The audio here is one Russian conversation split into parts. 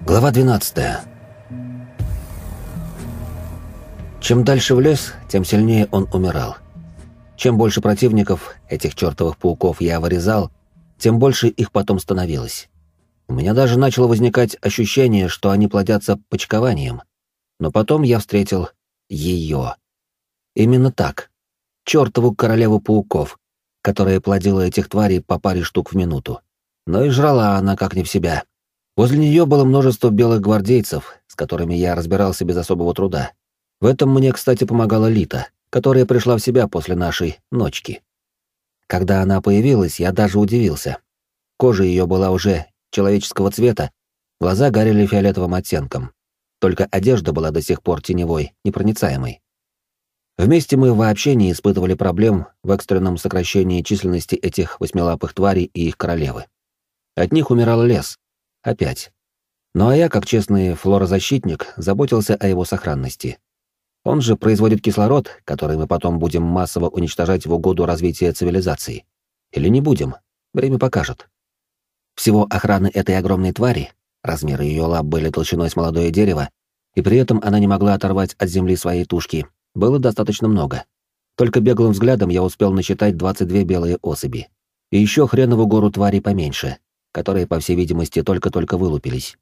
Глава 12. Чем дальше в лес, тем сильнее он умирал. Чем больше противников, этих чертовых пауков, я вырезал, тем больше их потом становилось. У меня даже начало возникать ощущение, что они плодятся почкованием. Но потом я встретил ее. Именно так. Чертову королеву пауков, которая плодила этих тварей по паре штук в минуту. Но и жрала она как не в себя. Возле нее было множество белых гвардейцев, с которыми я разбирался без особого труда. В этом мне, кстати, помогала Лита, которая пришла в себя после нашей ночки. Когда она появилась, я даже удивился. Кожа ее была уже человеческого цвета, глаза горели фиолетовым оттенком. Только одежда была до сих пор теневой, непроницаемой. Вместе мы вообще не испытывали проблем в экстренном сокращении численности этих восьмилапых тварей и их королевы. От них умирал лес. Опять. Ну а я, как честный флорозащитник, заботился о его сохранности. Он же производит кислород, который мы потом будем массово уничтожать в угоду развития цивилизации. Или не будем, время покажет. Всего охраны этой огромной твари, размеры ее лап были толщиной с молодое дерево, и при этом она не могла оторвать от земли своей тушки, было достаточно много. Только беглым взглядом я успел насчитать 22 белые особи. И еще хренову гору тварей поменьше, которые, по всей видимости, только-только вылупились.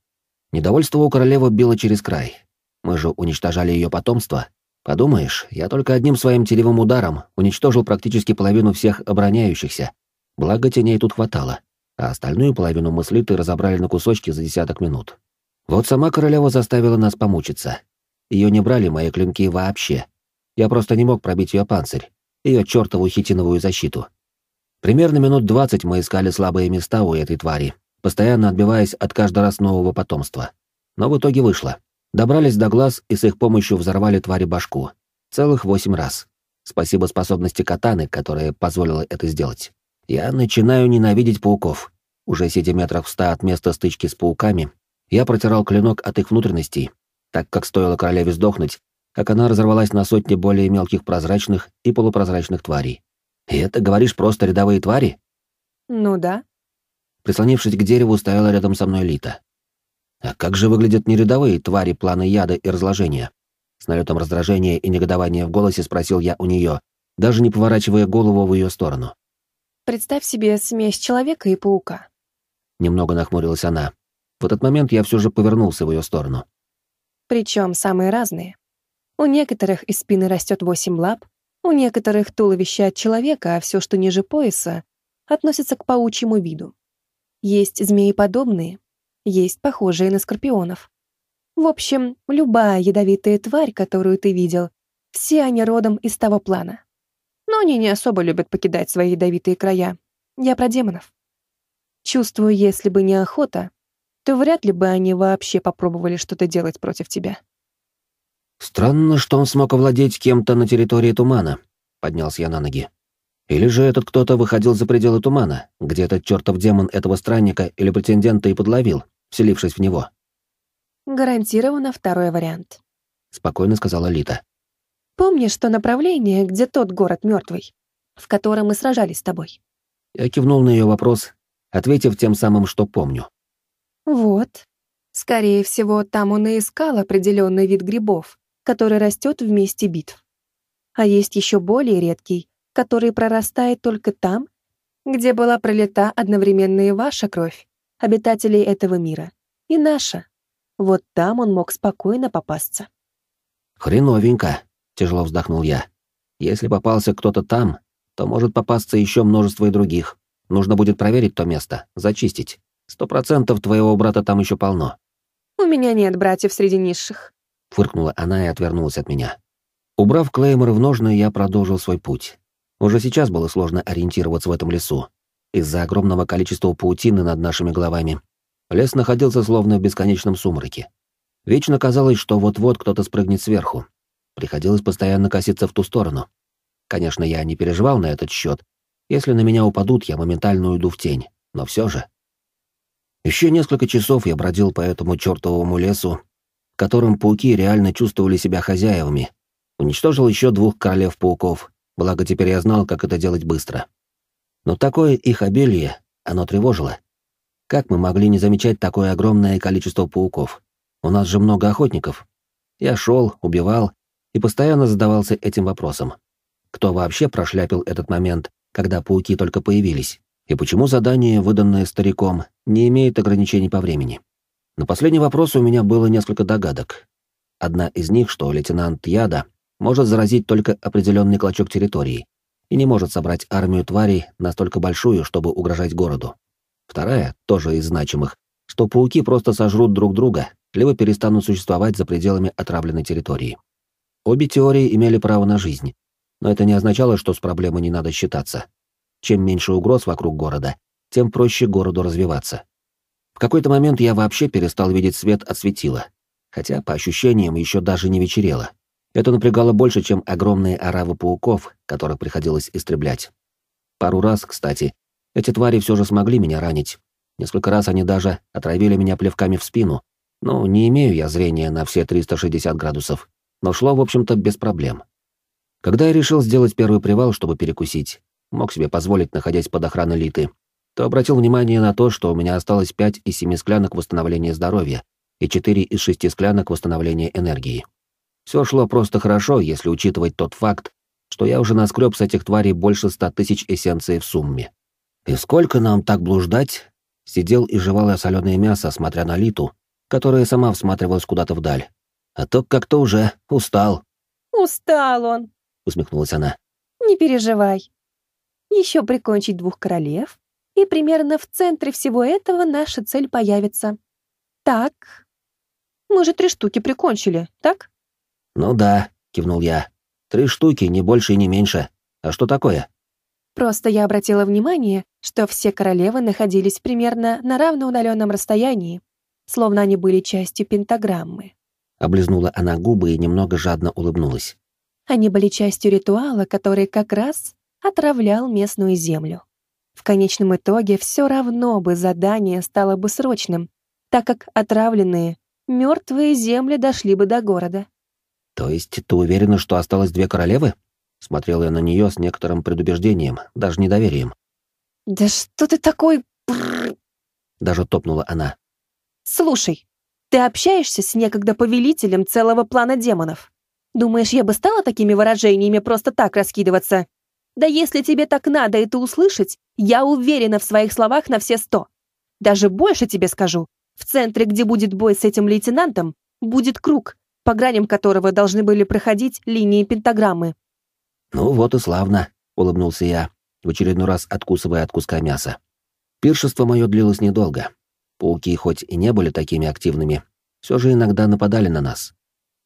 Недовольство у королевы било через край. Мы же уничтожали ее потомство. Подумаешь, я только одним своим телевым ударом уничтожил практически половину всех обороняющихся. Благо теней тут хватало а остальную половину мы с Литой разобрали на кусочки за десяток минут. Вот сама королева заставила нас помучиться. Ее не брали мои клинки вообще. Я просто не мог пробить ее панцирь, ее чертову хитиновую защиту. Примерно минут двадцать мы искали слабые места у этой твари, постоянно отбиваясь от каждый раз нового потомства. Но в итоге вышло. Добрались до глаз и с их помощью взорвали твари башку. Целых восемь раз. Спасибо способности катаны, которая позволила это сделать. Я начинаю ненавидеть пауков. Уже сидя метрах в ста от места стычки с пауками, я протирал клинок от их внутренностей, так как стоило королеве сдохнуть, как она разорвалась на сотни более мелких прозрачных и полупрозрачных тварей. И это, говоришь, просто рядовые твари? Ну да. Прислонившись к дереву, стояла рядом со мной Лита. А как же выглядят нерядовые твари плана яда и разложения? С налетом раздражения и негодования в голосе спросил я у нее, даже не поворачивая голову в ее сторону. Представь себе смесь человека и паука. Немного нахмурилась она. В этот момент я все же повернулся в ее сторону. Причем самые разные. У некоторых из спины растет восемь лап, у некоторых туловище от человека, а все, что ниже пояса, относится к паучьему виду. Есть змееподобные, есть похожие на скорпионов. В общем, любая ядовитая тварь, которую ты видел, все они родом из того плана но они не особо любят покидать свои ядовитые края. Я про демонов. Чувствую, если бы не охота, то вряд ли бы они вообще попробовали что-то делать против тебя. Странно, что он смог овладеть кем-то на территории тумана, поднялся я на ноги. Или же этот кто-то выходил за пределы тумана, где этот чертов демон этого странника или претендента и подловил, вселившись в него. Гарантированно второй вариант, спокойно сказала Лита. Помнишь то направление, где тот город мертвый, в котором мы сражались с тобой? Я кивнул на ее вопрос, ответив тем самым, что помню. Вот. Скорее всего, там он и искал определенный вид грибов, который растет в месте битв. А есть еще более редкий, который прорастает только там, где была пролита одновременно и ваша кровь, обитателей этого мира, и наша. Вот там он мог спокойно попасться. Хреновенько. Тяжело вздохнул я. Если попался кто-то там, то может попасться еще множество и других. Нужно будет проверить то место, зачистить. Сто процентов твоего брата там еще полно. У меня нет братьев среди низших. Фыркнула она и отвернулась от меня. Убрав клеймор в ножны, я продолжил свой путь. Уже сейчас было сложно ориентироваться в этом лесу. Из-за огромного количества паутины над нашими головами. Лес находился словно в бесконечном сумраке. Вечно казалось, что вот-вот кто-то спрыгнет сверху, Приходилось постоянно коситься в ту сторону. Конечно, я не переживал на этот счет. Если на меня упадут, я моментально уйду в тень. Но все же. Еще несколько часов я бродил по этому чертовому лесу, в котором пауки реально чувствовали себя хозяевами. Уничтожил еще двух королев-пауков, благо теперь я знал, как это делать быстро. Но такое их обилие, оно тревожило. Как мы могли не замечать такое огромное количество пауков? У нас же много охотников. Я шел, убивал и постоянно задавался этим вопросом. Кто вообще прошляпил этот момент, когда пауки только появились? И почему задание, выданное стариком, не имеет ограничений по времени? На последний вопрос у меня было несколько догадок. Одна из них, что лейтенант Яда может заразить только определенный клочок территории и не может собрать армию тварей настолько большую, чтобы угрожать городу. Вторая, тоже из значимых, что пауки просто сожрут друг друга, либо перестанут существовать за пределами отравленной территории. Обе теории имели право на жизнь, но это не означало, что с проблемой не надо считаться. Чем меньше угроз вокруг города, тем проще городу развиваться. В какой-то момент я вообще перестал видеть свет от светила, хотя, по ощущениям, еще даже не вечерело. Это напрягало больше, чем огромные оравы пауков, которых приходилось истреблять. Пару раз, кстати, эти твари все же смогли меня ранить. Несколько раз они даже отравили меня плевками в спину. Ну, не имею я зрения на все 360 градусов, но шло, в общем-то, без проблем. Когда я решил сделать первый привал, чтобы перекусить, мог себе позволить, находясь под охраной Литы, то обратил внимание на то, что у меня осталось 5 из 7 склянок восстановления здоровья и 4 из 6 склянок восстановления энергии. Все шло просто хорошо, если учитывать тот факт, что я уже наскреб с этих тварей больше ста тысяч эссенций в сумме. И сколько нам так блуждать? Сидел и жевал я соленое мясо, смотря на Литу, которая сама всматривалась куда-то вдаль. А то как-то уже устал. «Устал он», — усмехнулась она. «Не переживай. Еще прикончить двух королев, и примерно в центре всего этого наша цель появится. Так, мы же три штуки прикончили, так?» «Ну да», — кивнул я. «Три штуки, не больше и не меньше. А что такое?» Просто я обратила внимание, что все королевы находились примерно на равноудаленном расстоянии, словно они были частью пентаграммы. Облизнула она губы и немного жадно улыбнулась. Они были частью ритуала, который как раз отравлял местную землю. В конечном итоге все равно бы задание стало бы срочным, так как отравленные, мертвые земли дошли бы до города. «То есть ты уверена, что осталось две королевы?» Смотрел я на нее с некоторым предубеждением, даже недоверием. «Да что ты такой...» Даже топнула она. «Слушай, ты общаешься с некогда повелителем целого плана демонов. Думаешь, я бы стала такими выражениями просто так раскидываться? Да если тебе так надо это услышать, я уверена в своих словах на все сто. Даже больше тебе скажу. В центре, где будет бой с этим лейтенантом, будет круг, по граням которого должны были проходить линии пентаграммы. «Ну вот и славно», — улыбнулся я, в очередной раз откусывая от куска мяса. Пиршество мое длилось недолго. Пауки хоть и не были такими активными, все же иногда нападали на нас.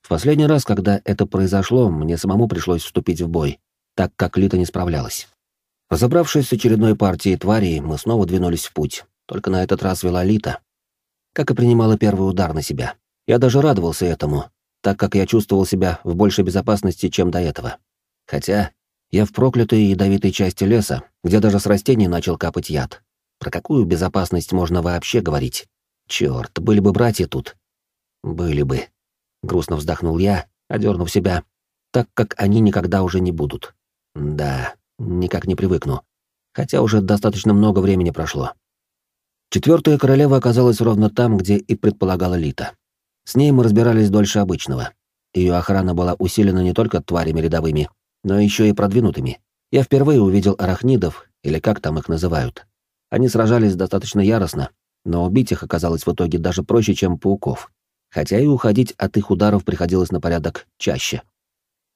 В последний раз, когда это произошло, мне самому пришлось вступить в бой, так как Лита не справлялась. Разобравшись с очередной партией тварей, мы снова двинулись в путь, только на этот раз вела Лита. Как и принимала первый удар на себя. Я даже радовался этому, так как я чувствовал себя в большей безопасности, чем до этого. Хотя я в проклятой ядовитой части леса, где даже с растений начал капать яд. Про какую безопасность можно вообще говорить? Черт, были бы братья тут. Были бы. Грустно вздохнул я, одернув себя, так как они никогда уже не будут. Да, никак не привыкну. Хотя уже достаточно много времени прошло. Четвертая королева оказалась ровно там, где и предполагала Лита. С ней мы разбирались дольше обычного. Ее охрана была усилена не только тварями рядовыми, но еще и продвинутыми. Я впервые увидел арахнидов, или как там их называют. Они сражались достаточно яростно, но убить их оказалось в итоге даже проще, чем пауков. Хотя и уходить от их ударов приходилось на порядок чаще.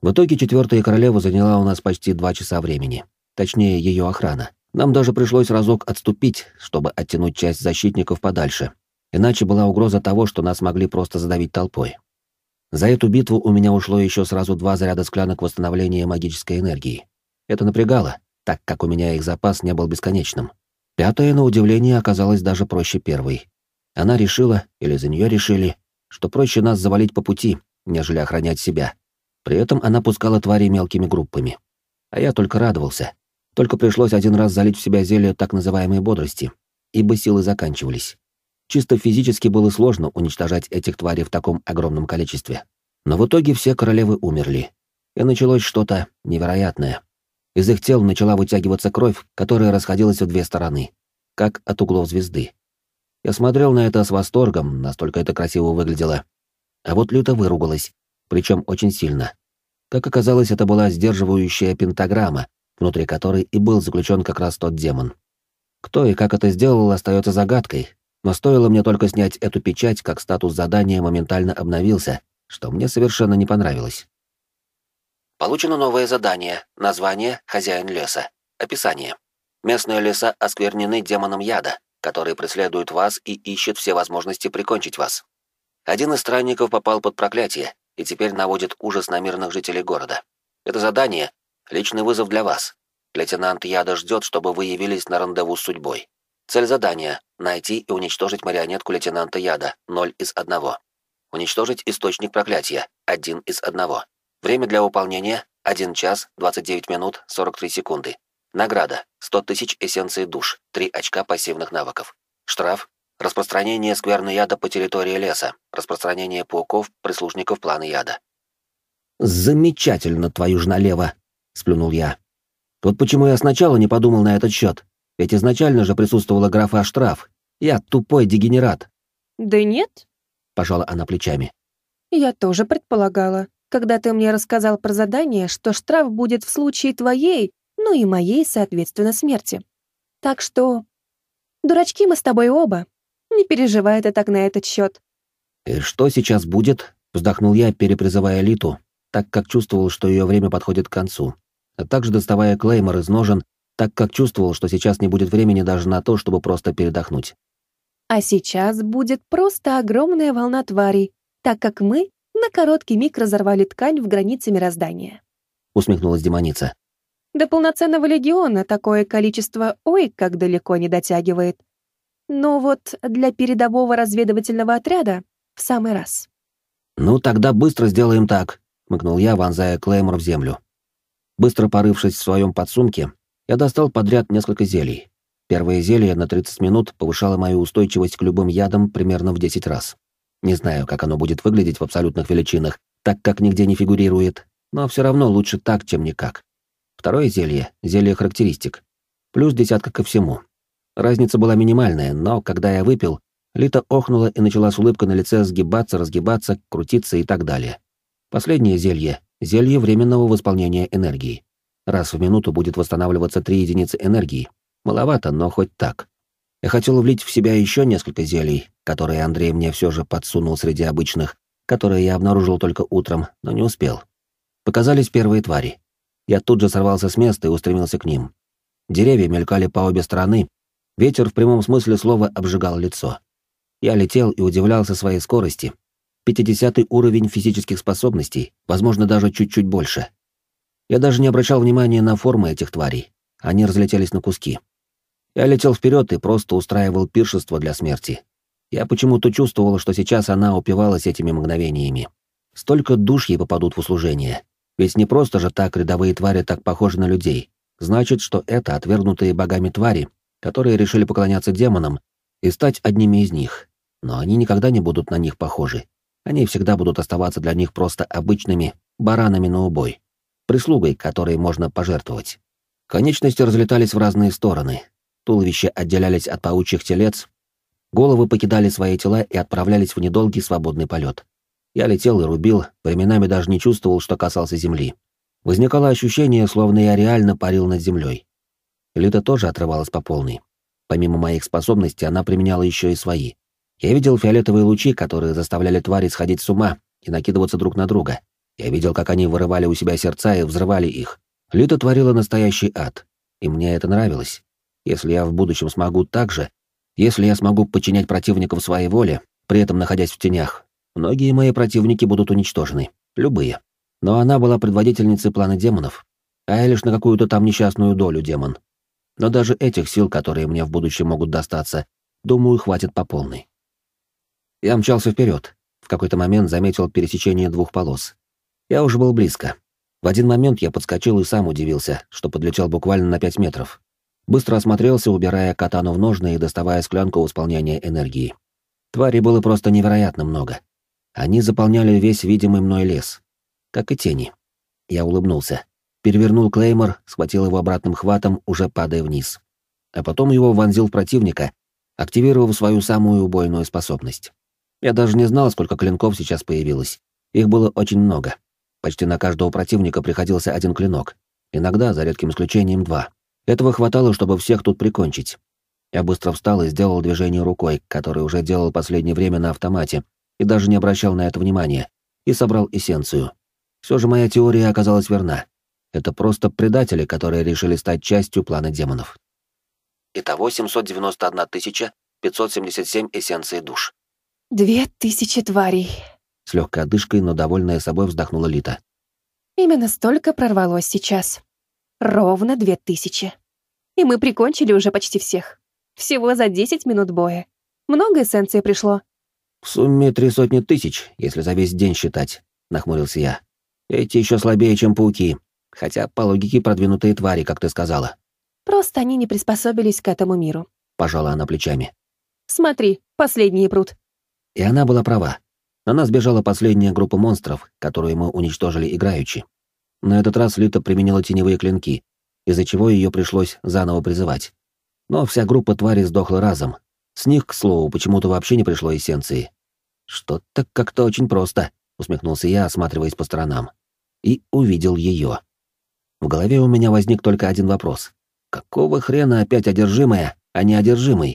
В итоге четвертая королева заняла у нас почти два часа времени. Точнее, ее охрана. Нам даже пришлось разок отступить, чтобы оттянуть часть защитников подальше. Иначе была угроза того, что нас могли просто задавить толпой. За эту битву у меня ушло еще сразу два заряда склянок восстановления магической энергии. Это напрягало, так как у меня их запас не был бесконечным. Пятая, на удивление, оказалась даже проще первой. Она решила, или за нее решили, что проще нас завалить по пути, нежели охранять себя. При этом она пускала твари мелкими группами. А я только радовался. Только пришлось один раз залить в себя зелье так называемой бодрости, ибо силы заканчивались. Чисто физически было сложно уничтожать этих тварей в таком огромном количестве. Но в итоге все королевы умерли. И началось что-то невероятное. Из их тел начала вытягиваться кровь, которая расходилась в две стороны, как от углов звезды. Я смотрел на это с восторгом, настолько это красиво выглядело. А вот Люта выругалась, причем очень сильно. Как оказалось, это была сдерживающая пентаграмма, внутри которой и был заключен как раз тот демон. Кто и как это сделал, остается загадкой, но стоило мне только снять эту печать, как статус задания моментально обновился, что мне совершенно не понравилось. Получено новое задание. Название «Хозяин леса». Описание. Местные леса осквернены демоном яда, который преследует вас и ищет все возможности прикончить вас. Один из странников попал под проклятие и теперь наводит ужас на мирных жителей города. Это задание — личный вызов для вас. Лейтенант Яда ждет, чтобы вы явились на рандеву с судьбой. Цель задания — найти и уничтожить марионетку лейтенанта Яда, 0 из 1. Уничтожить источник проклятия, 1 из 1. Время для выполнения — 1 час, 29 минут, 43 секунды. Награда — 100 тысяч эссенций душ, 3 очка пассивных навыков. Штраф — распространение скверны яда по территории леса, распространение пауков, прислужников плана яда. «Замечательно, твою ж налево!» — сплюнул я. «Вот почему я сначала не подумал на этот счет. Ведь изначально же присутствовала графа штраф. Я тупой дегенерат». «Да нет», — пожала она плечами. «Я тоже предполагала, когда ты мне рассказал про задание, что штраф будет в случае твоей ну и моей, соответственно, смерти. Так что... Дурачки мы с тобой оба. Не переживай ты так на этот счет. «И что сейчас будет?» — вздохнул я, перепризывая Литу, так как чувствовал, что ее время подходит к концу, а также доставая клеймор из ножен, так как чувствовал, что сейчас не будет времени даже на то, чтобы просто передохнуть. А сейчас будет просто огромная волна тварей, так как мы на короткий миг разорвали ткань в границе мироздания. Усмехнулась демоница. До полноценного легиона такое количество ой как далеко не дотягивает. Но вот для передового разведывательного отряда в самый раз. «Ну, тогда быстро сделаем так», — мыкнул я, вонзая клеймор в землю. Быстро порывшись в своем подсумке, я достал подряд несколько зелий. Первое зелье на 30 минут повышало мою устойчивость к любым ядам примерно в 10 раз. Не знаю, как оно будет выглядеть в абсолютных величинах, так как нигде не фигурирует, но все равно лучше так, чем никак. Второе зелье — зелье характеристик. Плюс десятка ко всему. Разница была минимальная, но когда я выпил, Лита охнула и начала с улыбкой на лице сгибаться, разгибаться, крутиться и так далее. Последнее зелье — зелье временного восполнения энергии. Раз в минуту будет восстанавливаться три единицы энергии. Маловато, но хоть так. Я хотел влить в себя еще несколько зелий, которые Андрей мне все же подсунул среди обычных, которые я обнаружил только утром, но не успел. Показались первые твари. Я тут же сорвался с места и устремился к ним. Деревья мелькали по обе стороны, ветер в прямом смысле слова обжигал лицо. Я летел и удивлялся своей скорости. Пятидесятый уровень физических способностей, возможно, даже чуть-чуть больше. Я даже не обращал внимания на формы этих тварей. Они разлетелись на куски. Я летел вперед и просто устраивал пиршество для смерти. Я почему-то чувствовал, что сейчас она упивалась этими мгновениями. Столько душ ей попадут в услужение. Ведь не просто же так рядовые твари так похожи на людей. Значит, что это отвергнутые богами твари, которые решили поклоняться демонам и стать одними из них. Но они никогда не будут на них похожи. Они всегда будут оставаться для них просто обычными баранами на убой, прислугой, которой можно пожертвовать. Конечности разлетались в разные стороны. Туловища отделялись от паучьих телец, головы покидали свои тела и отправлялись в недолгий свободный полет. Я летел и рубил, временами даже не чувствовал, что касался земли. Возникало ощущение, словно я реально парил над землей. Лита тоже отрывалась по полной. Помимо моих способностей, она применяла еще и свои. Я видел фиолетовые лучи, которые заставляли твари сходить с ума и накидываться друг на друга. Я видел, как они вырывали у себя сердца и взрывали их. Лита творила настоящий ад, и мне это нравилось. Если я в будущем смогу так же, если я смогу подчинять противников своей воле, при этом находясь в тенях, Многие мои противники будут уничтожены. Любые. Но она была предводительницей плана демонов, а я лишь на какую-то там несчастную долю демон. Но даже этих сил, которые мне в будущем могут достаться, думаю, хватит по полной. Я мчался вперед. В какой-то момент заметил пересечение двух полос. Я уже был близко. В один момент я подскочил и сам удивился, что подлетел буквально на пять метров. Быстро осмотрелся, убирая катану в ножны и доставая склянку восполнения энергии. Тварей было просто невероятно много. Они заполняли весь видимый мной лес. Как и тени. Я улыбнулся. Перевернул клеймор, схватил его обратным хватом, уже падая вниз. А потом его вонзил в противника, активировав свою самую убойную способность. Я даже не знал, сколько клинков сейчас появилось. Их было очень много. Почти на каждого противника приходился один клинок. Иногда, за редким исключением, два. Этого хватало, чтобы всех тут прикончить. Я быстро встал и сделал движение рукой, которое уже делал последнее время на автомате, и даже не обращал на это внимания, и собрал эссенцию. Все же моя теория оказалась верна. Это просто предатели, которые решили стать частью плана демонов. Итого 791 577 эссенций душ. Две тысячи тварей. С легкой одышкой, но довольная собой вздохнула Лита. Именно столько прорвалось сейчас. Ровно две тысячи. И мы прикончили уже почти всех. Всего за десять минут боя. Много эссенции пришло. В сумме три сотни тысяч, если за весь день считать, нахмурился я. Эти еще слабее, чем пауки, хотя по логике продвинутые твари, как ты сказала. Просто они не приспособились к этому миру. Пожала она плечами. Смотри, последний пруд. И она была права. На нас бежала последняя группа монстров, которую мы уничтожили играючи. На этот раз Лита применила теневые клинки, из-за чего ее пришлось заново призывать. Но вся группа тварей сдохла разом. С них, к слову, почему-то вообще не пришло эссенции. «Что-то как-то очень просто», — усмехнулся я, осматриваясь по сторонам. И увидел ее. В голове у меня возник только один вопрос. Какого хрена опять одержимая, а не одержимый?